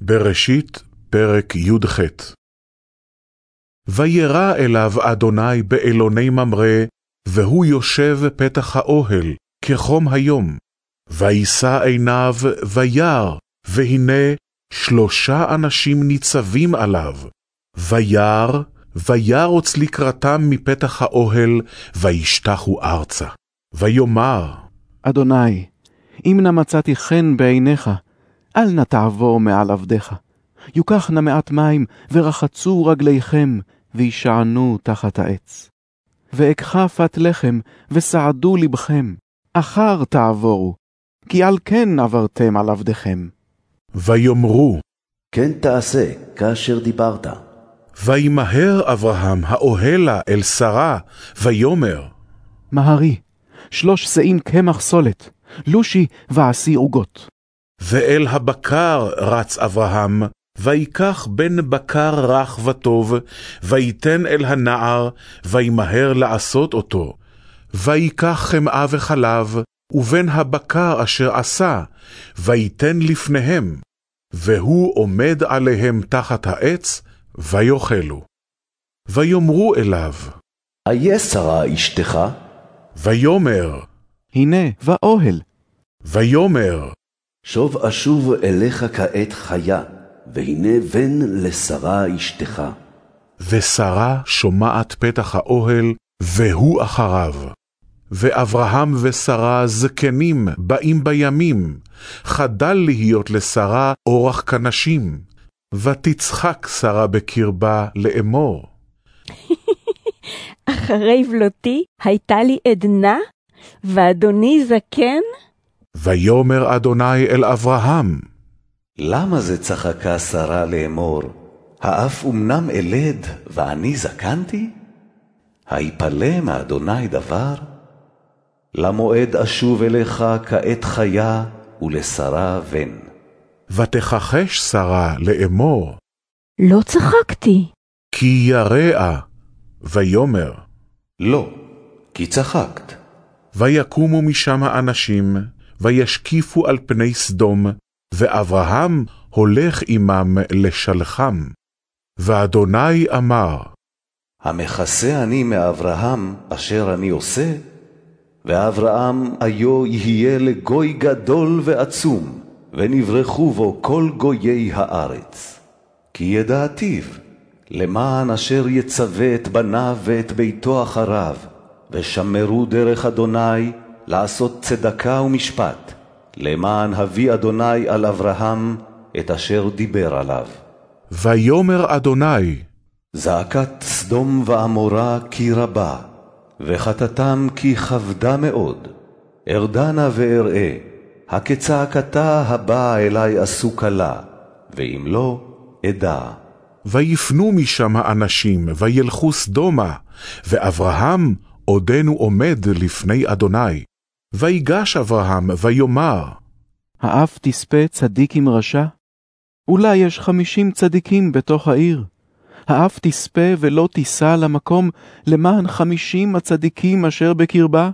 בראשית, פרק י"ח וירא אליו אדוני באלוני ממרא, והוא יושב פתח האוהל, כחום היום. וישא עיניו, וירא, והנה שלושה אנשים ניצבים עליו. וירא, וירוץ לקראתם מפתח האוהל, וישתחו ארצה. ויאמר, אדוני, אם נא מצאתי חן בעיניך, אל נא תעבור מעל עבדיך. יוקח נא מעט מים, ורחצו רגליכם, וישענו תחת העץ. ואקחה פת לחם, וסעדו לבכם, אחר תעבורו, כי על כן עברתם על עבדיכם. ויאמרו, כן תעשה כאשר דיברת. וימהר אברהם האוהלה אל שרה, ויאמר, מהרי, שלוש שאים קמח סולת, לושי ועשי עוגות. ואל הבקר רץ אברהם, ויקח בן בקר רך וטוב, ויתן אל הנער, וימהר לעשות אותו. ויקח חמאה וחלב, ובן הבקר אשר עשה, ויתן לפניהם, והוא עומד עליהם תחת העץ, ויאכלו. ויאמרו אליו, איה שרה אשתך? ויאמר, הנה, באוהל. ויאמר, שוב אשוב אליך כעת חיה, והנה בן לשרה אשתך. ושרה שומעת פתח האוהל, והוא אחריו. ואברהם ושרה זקנים באים בימים, חדל להיות לשרה אורח כנשים. ותצחק שרה בקרבה לאמור. אחרי בלותי הייתה לי עדנה, ואדוני זקן? ויאמר אדוני אל אברהם, למה זה צחקה שרה לאמור? האף אמנם אלד, ואני זקנתי? היפלא מאדוני דבר? למועד אשוב אליך כעת חיה, ולשרה בן. ותכחש שרה לאמור, לא צחקתי. כי יראה, ויאמר. לא, כי צחקת. ויקומו משם אנשים, וישקיפו על פני סדום, ואברהם הולך עמם לשלחם. ואדוני אמר, המכסה אני מאברהם אשר אני עושה, ואברהם היו יהיה לגוי גדול ועצום, ונברכו בו כל גויי הארץ. כי ידעתיו, למען אשר יצווה את בניו ואת ביתו אחריו, ושמרו דרך אדוני לעשות צדקה ומשפט, למען הביא אדוני על אברהם את אשר דיבר עליו. ויאמר אדוני, זעקת סדום ועמורה כי רבה, וחטאתם כי כבדה מאוד. ארדנה ואראה, הכצעקתה הבאה אלי עשו כלה, ואם לא, אדע. ויפנו משם האנשים, וילכו סדומה, ואברהם עודנו עומד לפני אדוני. ויגש אברהם, ויאמר, האף תספה צדיק עם רשע? אולי יש חמישים צדיקים בתוך העיר. האף תספה ולא תישא למקום למען חמישים הצדיקים אשר בקרבה?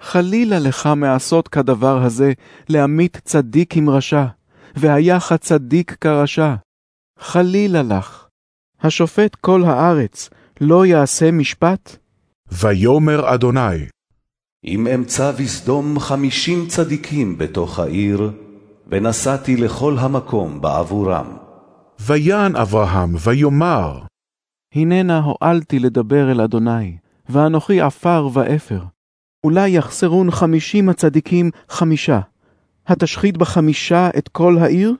חלילה לך מעשות כדבר הזה, להמית צדיק עם רשע, והיך צדיק כרשע. חלילה לך. השופט כל הארץ לא יעשה משפט? ויאמר אדוני, אם אמצא בסדום חמישים צדיקים בתוך העיר, ונסעתי לכל המקום בעבורם. ויען אברהם, ויאמר, הננה הועלתי לדבר אל אדוני, ואנוכי עפר ואפר. אולי יחסרון חמישים הצדיקים חמישה. התשחית בחמישה את כל העיר?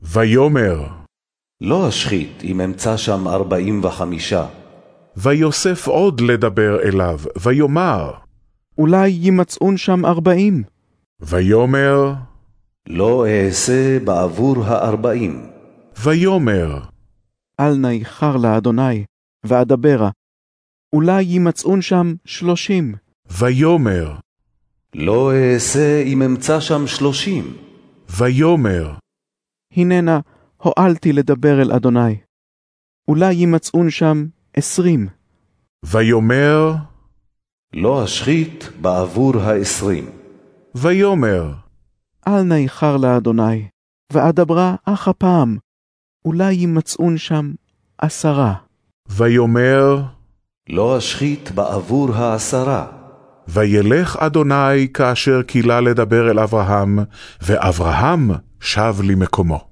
ויאמר, לא אשחית אם אמצא שם ארבעים וחמישה. ויוסף עוד לדבר אליו, ויאמר, אולי יימצאון שם ארבעים. ויאמר, לא אעשה בעבור הארבעים. ויאמר, אל נא איחר לאדוני, ואדברה. אולי יימצאון שם שלושים. ויאמר, לא אעשה אם אמצא שם שלושים. ויאמר, הננה הועלתי לדבר אל אדוני. אולי יימצאון שם עשרים. ויאמר, לא אשחית בעבור העשרים. ויאמר, אל נא איחר לאדוני, ואדברה אך הפעם, אולי יימצאון שם עשרה. ויאמר, לא אשחית בעבור העשרה. וילך אדוני כאשר כילה לדבר אל אברהם, ואברהם שב למקומו.